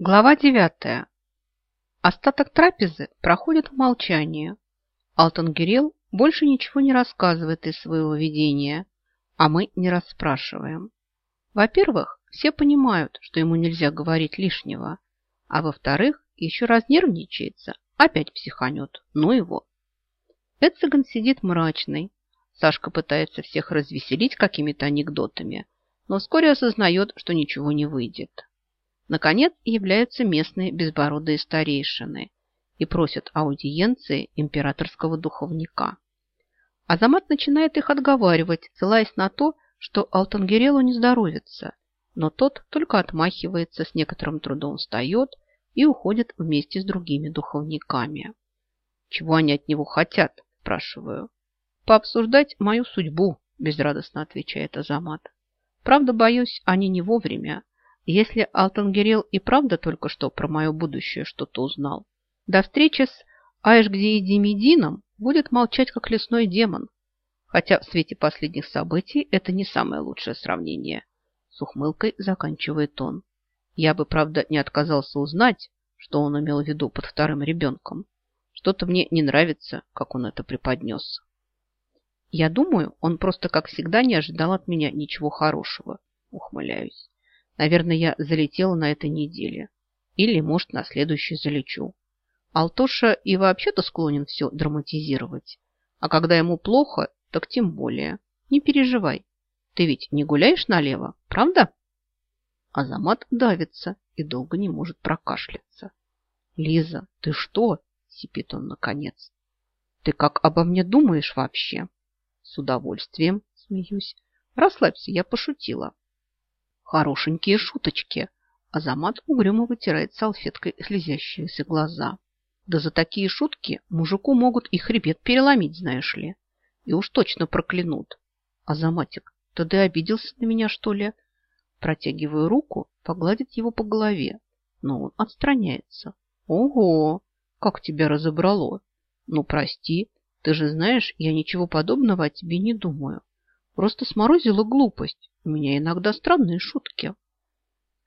Глава девятая. Остаток трапезы проходит в молчании. Алтангерел больше ничего не рассказывает из своего видения, а мы не расспрашиваем. Во-первых, все понимают, что ему нельзя говорить лишнего, а во-вторых, еще раз нервничается, опять психанет, ну его. Эциган сидит мрачный. Сашка пытается всех развеселить какими-то анекдотами, но вскоре осознает, что ничего не выйдет. Наконец являются местные безбородые старейшины и просят аудиенции императорского духовника. Азамат начинает их отговаривать, ссылаясь на то, что Алтангерелу не здоровится, но тот только отмахивается, с некоторым трудом встает и уходит вместе с другими духовниками. «Чего они от него хотят?» – спрашиваю. «Пообсуждать мою судьбу», – безрадостно отвечает Азамат. «Правда, боюсь, они не вовремя. Если Алтангерел и правда только что про мое будущее что-то узнал, до встречи с Аэшгдиедимидином будет молчать, как лесной демон. Хотя в свете последних событий это не самое лучшее сравнение. С ухмылкой заканчивает он. Я бы, правда, не отказался узнать, что он имел в виду под вторым ребенком. Что-то мне не нравится, как он это преподнес. Я думаю, он просто, как всегда, не ожидал от меня ничего хорошего. Ухмыляюсь. Наверное, я залетела на этой неделе. Или, может, на следующей залечу. Алтоша и вообще-то склонен все драматизировать. А когда ему плохо, так тем более. Не переживай. Ты ведь не гуляешь налево, правда? Азамат давится и долго не может прокашляться. «Лиза, ты что?» – сипит он наконец. «Ты как обо мне думаешь вообще?» «С удовольствием», – смеюсь. «Расслабься, я пошутила». «Хорошенькие шуточки». Азамат угрюмо вытирает салфеткой слезящиеся глаза. «Да за такие шутки мужику могут и хребет переломить, знаешь ли. И уж точно проклянут. Азаматик, ты обиделся на меня, что ли?» Протягиваю руку, погладить его по голове, но он отстраняется. Ого, как тебя разобрало. Ну, прости, ты же знаешь, я ничего подобного о тебе не думаю. Просто сморозила глупость. У меня иногда странные шутки.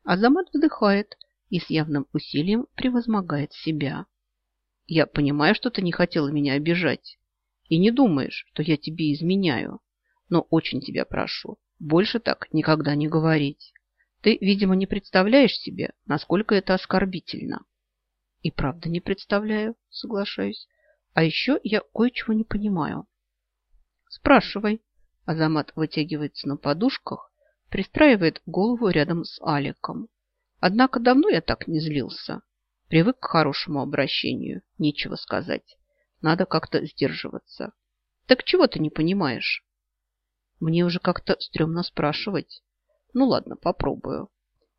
Азамат вздыхает и с явным усилием превозмогает себя. Я понимаю, что ты не хотела меня обижать. И не думаешь, что я тебе изменяю. Но очень тебя прошу, больше так никогда не говорить. Ты, видимо, не представляешь себе, насколько это оскорбительно. И правда не представляю, соглашаюсь. А еще я кое-чего не понимаю. Спрашивай. Азамат вытягивается на подушках, пристраивает голову рядом с Аликом. Однако давно я так не злился. Привык к хорошему обращению, нечего сказать. Надо как-то сдерживаться. Так чего ты не понимаешь? Мне уже как-то стрёмно спрашивать. Ну ладно, попробую.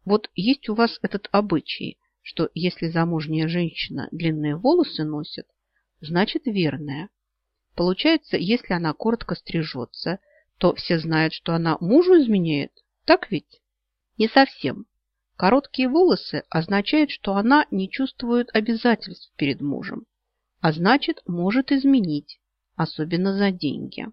Вот есть у вас этот обычай, что если замужняя женщина длинные волосы носит, значит верная. Получается, если она коротко стрижется, то все знают, что она мужу изменяет. Так ведь? Не совсем. Короткие волосы означают, что она не чувствует обязательств перед мужем, а значит, может изменить, особенно за деньги.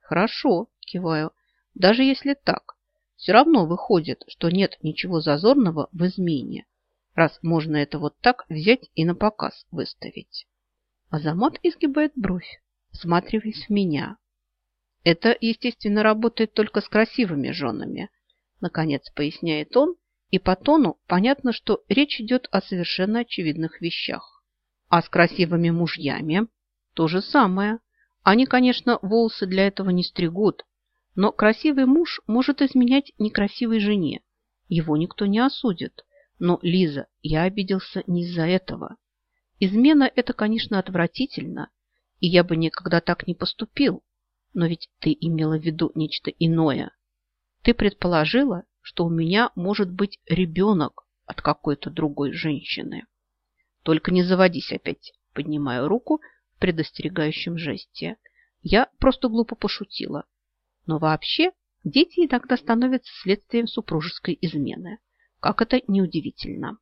Хорошо, киваю. Даже если так, все равно выходит, что нет ничего зазорного в измене, раз можно это вот так взять и на показ выставить. Азамат изгибает бровь, всматриваясь в меня. Это, естественно, работает только с красивыми женами, наконец поясняет он, и по тону понятно, что речь идет о совершенно очевидных вещах. А с красивыми мужьями то же самое. Они, конечно, волосы для этого не стригут, но красивый муж может изменять некрасивой жене. Его никто не осудит. Но, Лиза, я обиделся не из-за этого. Измена – это, конечно, отвратительно, и я бы никогда так не поступил. Но ведь ты имела в виду нечто иное. Ты предположила, что у меня может быть ребенок от какой-то другой женщины. Только не заводись опять, поднимаю руку в предостерегающем жесте. Я просто глупо пошутила. Но вообще дети иногда становятся следствием супружеской измены. Как это неудивительно.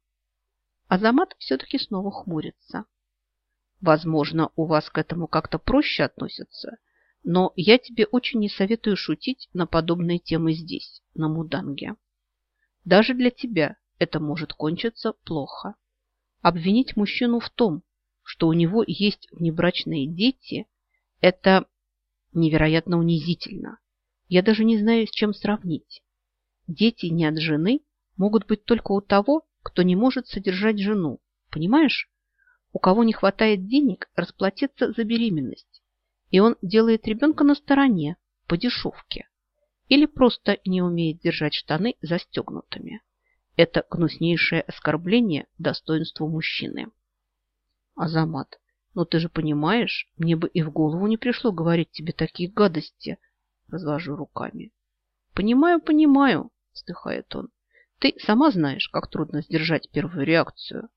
Азамат все-таки снова хмурится. Возможно, у вас к этому как-то проще относятся, но я тебе очень не советую шутить на подобные темы здесь, на Муданге. Даже для тебя, это может кончиться плохо. Обвинить мужчину в том, что у него есть внебрачные дети, это невероятно унизительно. Я даже не знаю, с чем сравнить. Дети не от жены могут быть только у того, кто не может содержать жену. Понимаешь? У кого не хватает денег расплатиться за беременность. И он делает ребенка на стороне, по дешевке. Или просто не умеет держать штаны застегнутыми. Это гнуснейшее оскорбление достоинству мужчины. Азамат, но ты же понимаешь, мне бы и в голову не пришло говорить тебе такие гадости. Развожу руками. Понимаю, понимаю, вздыхает он. Ты сама знаешь, как трудно сдержать первую реакцию.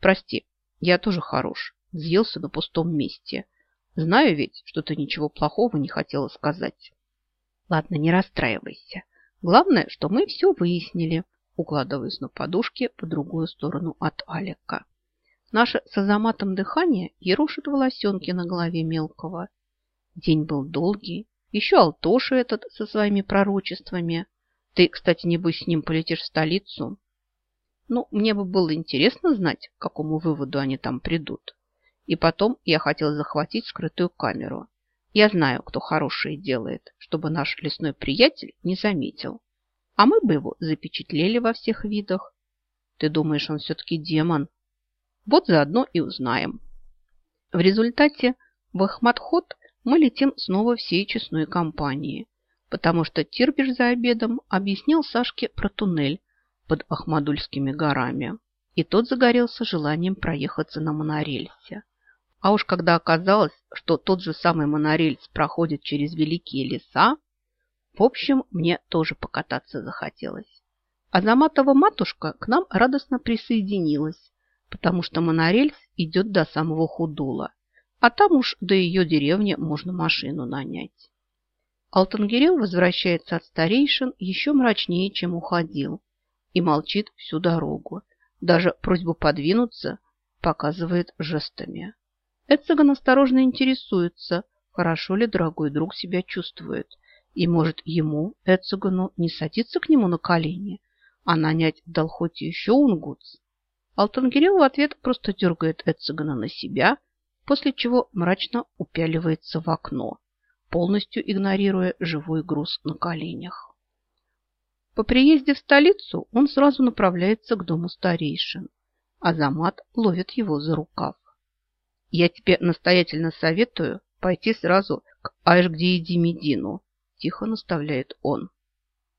Прости, я тоже хорош. Взъелся на пустом месте. Знаю ведь, что ты ничего плохого не хотела сказать. Ладно, не расстраивайся. Главное, что мы все выяснили. Укладываюсь на подушке по другую сторону от Алика. Наше с Азаматом дыхание ерушит волосенки на голове мелкого. День был долгий. Еще Алтоша этот со своими пророчествами. Ты, кстати, небось, с ним полетишь в столицу. Ну, мне бы было интересно знать, к какому выводу они там придут. И потом я хотела захватить скрытую камеру. Я знаю, кто хорошее делает, чтобы наш лесной приятель не заметил. А мы бы его запечатлели во всех видах. Ты думаешь, он все-таки демон? Вот заодно и узнаем. В результате в Ахматхот мы летим снова всей честной компанией, потому что Тирбиш за обедом объяснил Сашке про туннель под Ахмадульскими горами, и тот загорелся желанием проехаться на монорельсе. А уж когда оказалось, что тот же самый монорельс проходит через великие леса, в общем, мне тоже покататься захотелось. А Заматова матушка к нам радостно присоединилась, потому что монорельс идет до самого Худула, а там уж до ее деревни можно машину нанять. Алтангирел возвращается от старейшин еще мрачнее, чем уходил, и молчит всю дорогу. Даже просьбу подвинуться показывает жестами. Эцеган осторожно интересуется, хорошо ли дорогой друг себя чувствует, и, может, ему, Эцегану, не садиться к нему на колени, а нанять в Долхоте еще унгутс. Алтангирел в ответ просто дергает Эцегана на себя, после чего мрачно упяливается в окно, полностью игнорируя живой груз на коленях. По приезде в столицу он сразу направляется к дому старейшин. Азамат ловит его за рукав. «Я тебе настоятельно советую пойти сразу к Айшгдиедимедину», тихо наставляет он.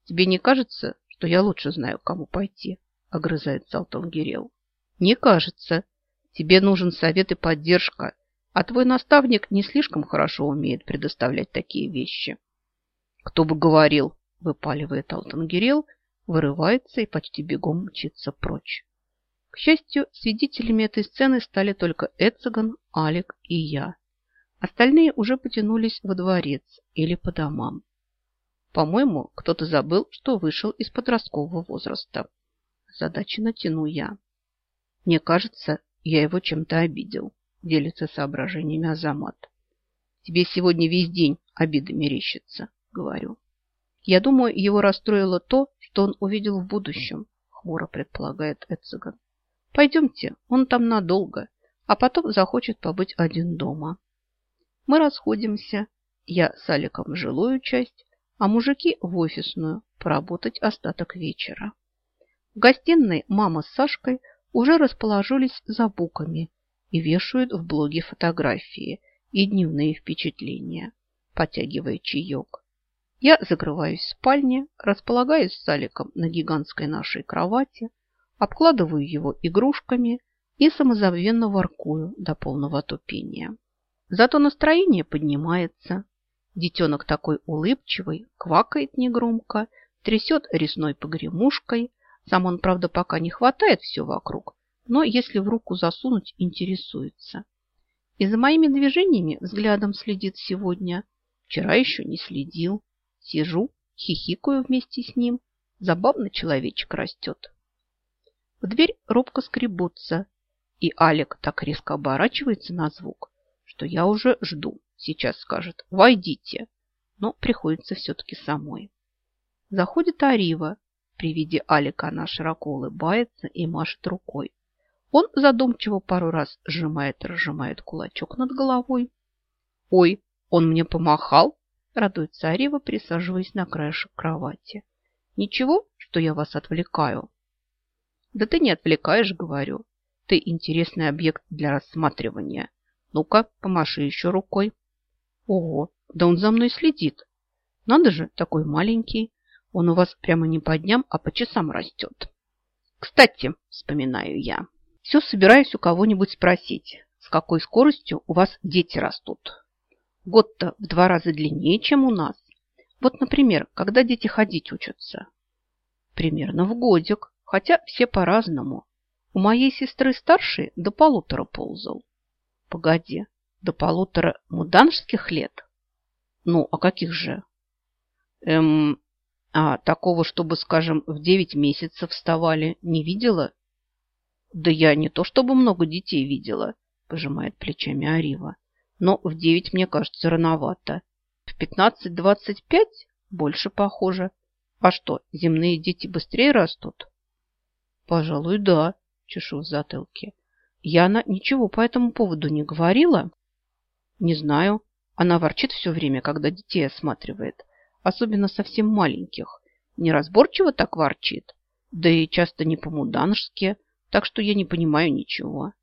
«Тебе не кажется, что я лучше знаю, кому пойти?» огрызается Алтангирел. Не кажется. Тебе нужен совет и поддержка, а твой наставник не слишком хорошо умеет предоставлять такие вещи. Кто бы говорил, выпаливает Алтангирел, вырывается и почти бегом мчится прочь. К счастью, свидетелями этой сцены стали только Эцеган, Алик и я. Остальные уже потянулись во дворец или по домам. По-моему, кто-то забыл, что вышел из подросткового возраста. Задачи натяну я. Мне кажется, я его чем-то обидел, делится соображениями Азамат. Тебе сегодня весь день обиды мерещится, говорю. Я думаю, его расстроило то, что он увидел в будущем, хмуро предполагает Эциган. Пойдемте, он там надолго, а потом захочет побыть один дома. Мы расходимся. Я с Аликом в жилую часть, а мужики в офисную, поработать остаток вечера. В гостиной мама с Сашкой уже расположились за буками и вешают в блоге фотографии и дневные впечатления, потягивая чаек. Я закрываюсь в спальне, располагаюсь с Аликом на гигантской нашей кровати, обкладываю его игрушками и самозабвенно воркую до полного тупения. Зато настроение поднимается. Детенок такой улыбчивый, квакает негромко, трясет ресной погремушкой, сам он, правда, пока не хватает все вокруг, но если в руку засунуть, интересуется. И за моими движениями взглядом следит сегодня. Вчера еще не следил. Сижу, хихикаю вместе с ним. Забавно человечек растет. В дверь робко скребутся, и Алик так резко оборачивается на звук, что я уже жду. Сейчас скажет «Войдите!» Но приходится все-таки самой. Заходит Арива, При виде Алика она широко улыбается и машет рукой. Он задумчиво пару раз сжимает разжимает кулачок над головой. «Ой, он мне помахал!» – радуется Арева, присаживаясь на краешек кровати. «Ничего, что я вас отвлекаю?» «Да ты не отвлекаешь, говорю. Ты интересный объект для рассматривания. Ну-ка, помаши еще рукой». «Ого, да он за мной следит. Надо же, такой маленький. Он у вас прямо не по дням, а по часам растет». «Кстати, вспоминаю я, все собираюсь у кого-нибудь спросить, с какой скоростью у вас дети растут. Год-то в два раза длиннее, чем у нас. Вот, например, когда дети ходить учатся. Примерно в годик, хотя все по-разному. У моей сестры старшей до полутора ползал. Погоди, до полутора муданжских лет? Ну, а каких же? Эм, а такого, чтобы, скажем, в девять месяцев вставали, не видела? Да я не то чтобы много детей видела, пожимает плечами Арива. Но в девять, мне кажется, рановато. В пятнадцать-двадцать пять больше похоже. А что, земные дети быстрее растут? Пожалуй, да, чешу в затылке. Яна ничего по этому поводу не говорила? Не знаю. Она ворчит все время, когда детей осматривает. Особенно совсем маленьких. Неразборчиво так ворчит. Да и часто не по-муданжски так что я не понимаю ничего.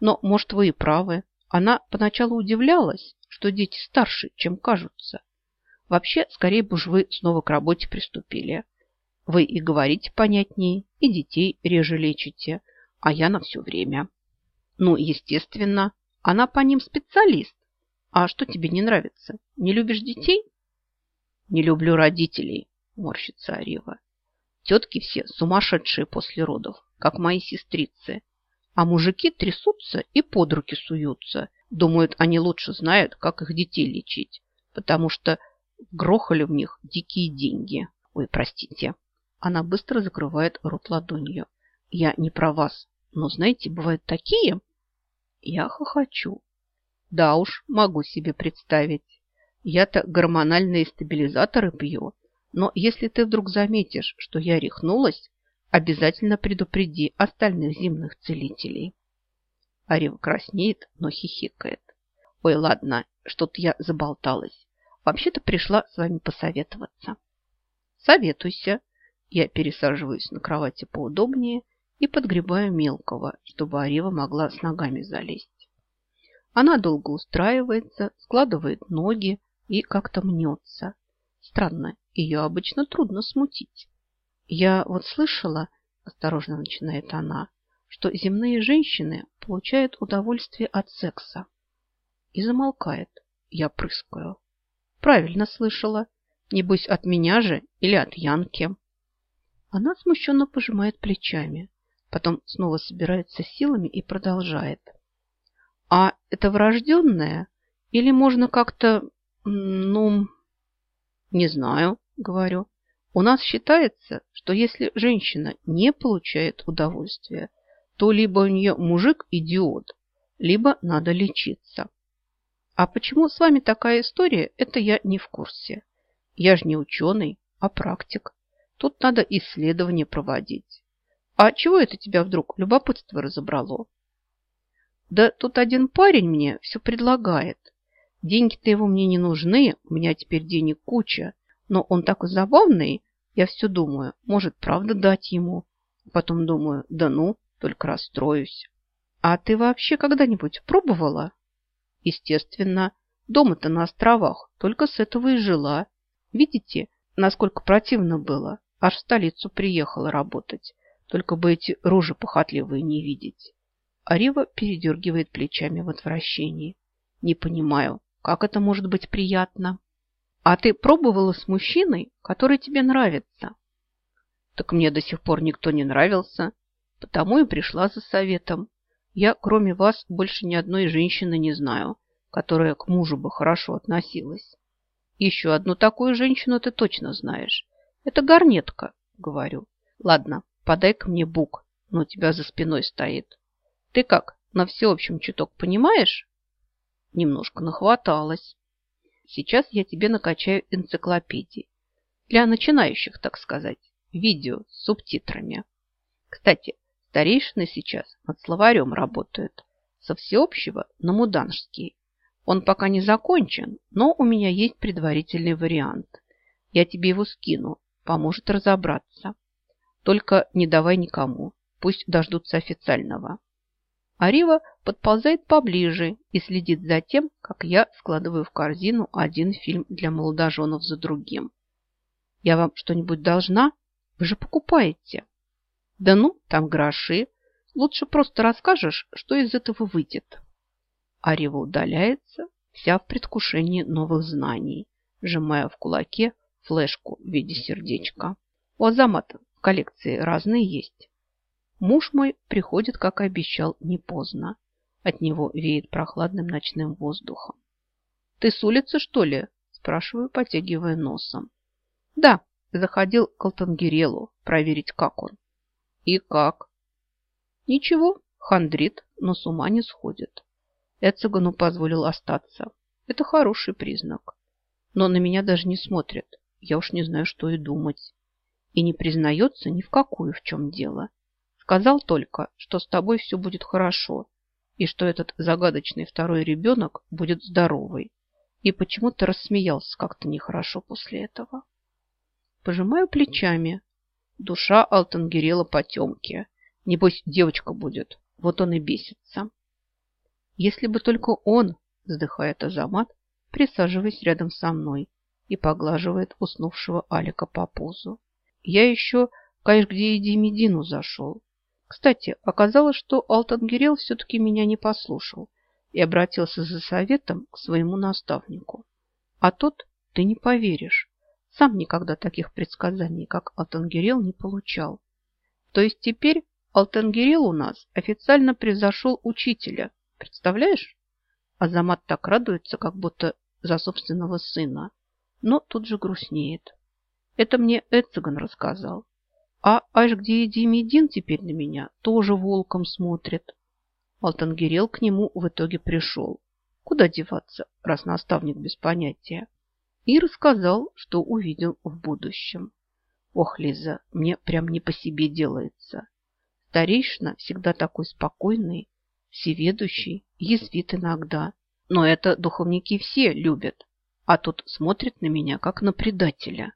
Но, может, вы и правы. Она поначалу удивлялась, что дети старше, чем кажутся. Вообще, скорее бы уж вы снова к работе приступили. Вы и говорите понятнее, и детей реже лечите, а я на все время. Ну, естественно, она по ним специалист. А что тебе не нравится? Не любишь детей? Не люблю родителей, морщится Арева. Тетки все сумасшедшие после родов как мои сестрицы. А мужики трясутся и под руки суются. Думают, они лучше знают, как их детей лечить, потому что грохали в них дикие деньги. Ой, простите. Она быстро закрывает рот ладонью. Я не про вас, но, знаете, бывают такие... Я хохочу. Да уж, могу себе представить. Я-то гормональные стабилизаторы пью, но если ты вдруг заметишь, что я рехнулась, Обязательно предупреди остальных земных целителей. Арева краснеет, но хихикает. Ой, ладно, что-то я заболталась. Вообще-то пришла с вами посоветоваться. Советуйся. Я пересаживаюсь на кровати поудобнее и подгребаю мелкого, чтобы Арева могла с ногами залезть. Она долго устраивается, складывает ноги и как-то мнется. Странно, ее обычно трудно смутить. Я вот слышала, осторожно начинает она, что земные женщины получают удовольствие от секса. И замолкает. Я прыскаю. Правильно слышала. Небось, от меня же или от Янки. Она смущенно пожимает плечами. Потом снова собирается силами и продолжает. А это врожденное? Или можно как-то, ну, не знаю, говорю. У нас считается, что если женщина не получает удовольствия, то либо у нее мужик идиот, либо надо лечиться. А почему с вами такая история, это я не в курсе. Я же не ученый, а практик. Тут надо исследования проводить. А чего это тебя вдруг любопытство разобрало? Да тут один парень мне все предлагает. Деньги-то его мне не нужны, у меня теперь денег куча. Но он такой забавный, я все думаю, может, правда дать ему. Потом думаю, да ну, только расстроюсь. А ты вообще когда-нибудь пробовала? Естественно, дома-то на островах, только с этого и жила. Видите, насколько противно было. Аж в столицу приехала работать. Только бы эти рожи похотливые не видеть. Арива передергивает плечами в отвращении. Не понимаю, как это может быть приятно? А ты пробовала с мужчиной, который тебе нравится? Так мне до сих пор никто не нравился, потому и пришла за советом. Я, кроме вас, больше ни одной женщины не знаю, которая к мужу бы хорошо относилась. Еще одну такую женщину ты точно знаешь. Это горнетка, говорю. Ладно, подай-ка мне бук, но у тебя за спиной стоит. Ты как, на всеобщем чуток понимаешь? Немножко нахваталась. Сейчас я тебе накачаю энциклопедии. Для начинающих, так сказать. видео с субтитрами. Кстати, старейшины сейчас над словарем работают. Со всеобщего на муданжский. Он пока не закончен, но у меня есть предварительный вариант. Я тебе его скину, поможет разобраться. Только не давай никому, пусть дождутся официального. Арива подползает поближе и следит за тем, как я складываю в корзину один фильм для молодоженов за другим. Я вам что-нибудь должна? Вы же покупаете. Да ну, там гроши. Лучше просто расскажешь, что из этого выйдет. Арива удаляется, вся в предвкушении новых знаний, сжимая в кулаке флешку в виде сердечка. У Азамата в коллекции разные есть. Муж мой приходит, как и обещал, не поздно. От него веет прохладным ночным воздухом. «Ты с улицы, что ли?» – спрашиваю, потягивая носом. «Да, заходил к Алтангерелу проверить, как он». «И как?» «Ничего, хандрит, но с ума не сходит. Эцегану позволил остаться. Это хороший признак. Но на меня даже не смотрит. Я уж не знаю, что и думать. И не признается ни в какую, в чем дело. Сказал только, что с тобой все будет хорошо, и что этот загадочный второй ребенок будет здоровый. И почему-то рассмеялся как-то нехорошо после этого. Пожимаю плечами. Душа Алтангерела потемки. Небось, девочка будет. Вот он и бесится. Если бы только он, вздыхает Азамат, присаживаясь рядом со мной и поглаживает уснувшего Алика по пузу. Я еще каешь где иди Медину зашел. Кстати, оказалось, что Алтангирел все-таки меня не послушал и обратился за советом к своему наставнику. А тот, ты не поверишь, сам никогда таких предсказаний, как Алтангирел, не получал. То есть теперь Алтангирел у нас официально превзошел учителя. Представляешь? Азамат так радуется, как будто за собственного сына, но тут же грустнеет. Это мне Эциган рассказал. А аж где Едимедин теперь на меня тоже волком смотрит. Алтангирел к нему в итоге пришел. Куда деваться, раз наставник без понятия? И рассказал, что увидел в будущем. Ох, Лиза, мне прям не по себе делается. Старейшина всегда такой спокойный, всеведущий, язвит иногда. Но это духовники все любят. А тут смотрит на меня, как на предателя.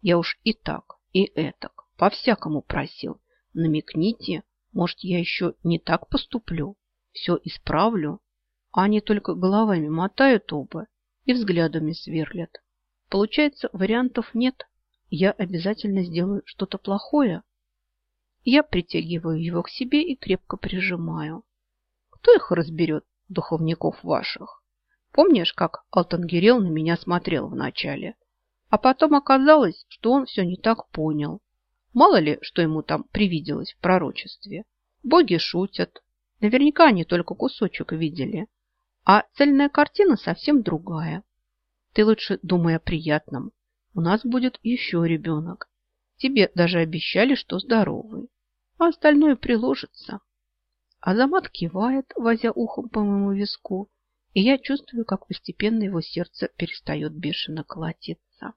Я уж и так, и этак по-всякому просил. Намекните, может, я еще не так поступлю. Все исправлю. А они только головами мотают оба и взглядами сверлят. Получается, вариантов нет. Я обязательно сделаю что-то плохое. Я притягиваю его к себе и крепко прижимаю. Кто их разберет, духовников ваших? Помнишь, как Алтангирел на меня смотрел вначале? А потом оказалось, что он все не так понял. Мало ли, что ему там привиделось в пророчестве. Боги шутят. Наверняка они только кусочек видели. А цельная картина совсем другая. Ты лучше думай о приятном. У нас будет еще ребенок. Тебе даже обещали, что здоровый. А остальное приложится. Азамат кивает, возя ухом по моему виску, и я чувствую, как постепенно его сердце перестает бешено колотиться.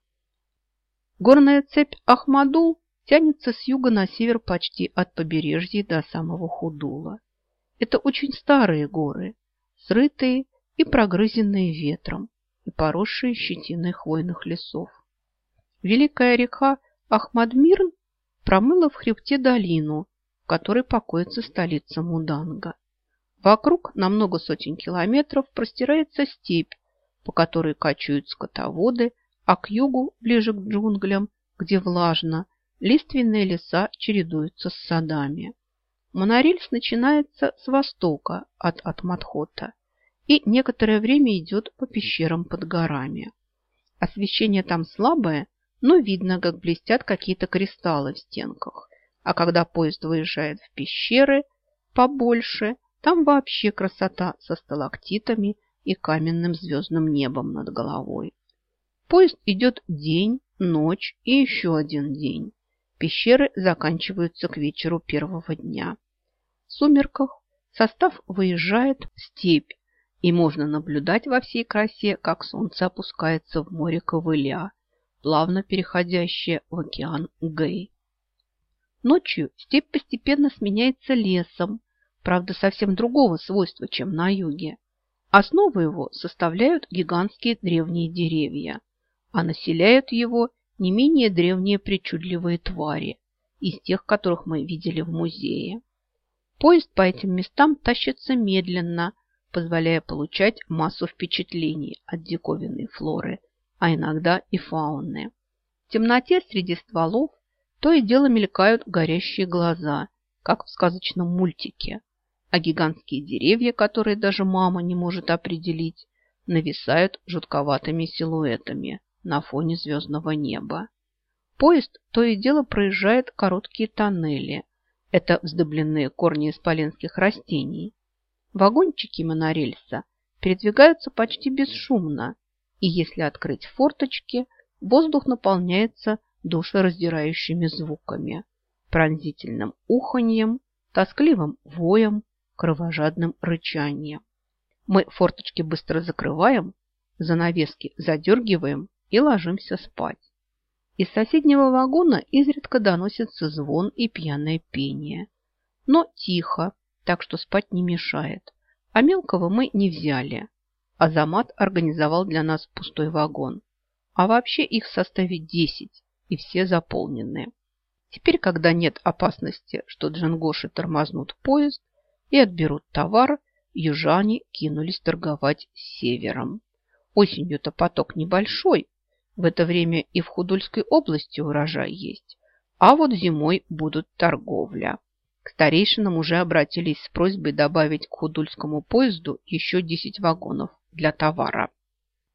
Горная цепь Ахмадул тянется с юга на север почти от побережья до самого Худула. Это очень старые горы, срытые и прогрызенные ветром и поросшие щетиной хвойных лесов. Великая река Ахмадмирн промыла в хребте долину, в которой покоится столица Муданга. Вокруг на много сотен километров простирается степь, по которой качают скотоводы, а к югу, ближе к джунглям, где влажно, Лиственные леса чередуются с садами. Монорельс начинается с востока от Атматхота и некоторое время идет по пещерам под горами. Освещение там слабое, но видно, как блестят какие-то кристаллы в стенках. А когда поезд выезжает в пещеры побольше, там вообще красота со сталактитами и каменным звездным небом над головой. Поезд идет день, ночь и еще один день. Пещеры заканчиваются к вечеру первого дня. В сумерках состав выезжает в степь, и можно наблюдать во всей красе, как солнце опускается в море ковыля, плавно переходящее в океан Гэй. Ночью степь постепенно сменяется лесом, правда, совсем другого свойства, чем на юге. Основу его составляют гигантские древние деревья, а населяют его не менее древние причудливые твари, из тех, которых мы видели в музее. Поезд по этим местам тащится медленно, позволяя получать массу впечатлений от диковинной флоры, а иногда и фауны. В темноте среди стволов то и дело мелькают горящие глаза, как в сказочном мультике, а гигантские деревья, которые даже мама не может определить, нависают жутковатыми силуэтами на фоне звездного неба. Поезд то и дело проезжает короткие тоннели. Это вздыбленные корни исполенских растений. Вагончики монорельса передвигаются почти бесшумно, и если открыть форточки, воздух наполняется душераздирающими звуками, пронзительным уханьем, тоскливым воем, кровожадным рычанием. Мы форточки быстро закрываем, занавески задергиваем и ложимся спать. Из соседнего вагона изредка доносится звон и пьяное пение. Но тихо, так что спать не мешает. А мелкого мы не взяли. Азамат организовал для нас пустой вагон. А вообще их в составе 10, и все заполнены. Теперь, когда нет опасности, что джингоши тормознут поезд и отберут товар, южане кинулись торговать с севером. Осенью-то поток небольшой, в это время и в Худульской области урожай есть, а вот зимой будут торговля. К старейшинам уже обратились с просьбой добавить к Худульскому поезду еще 10 вагонов для товара.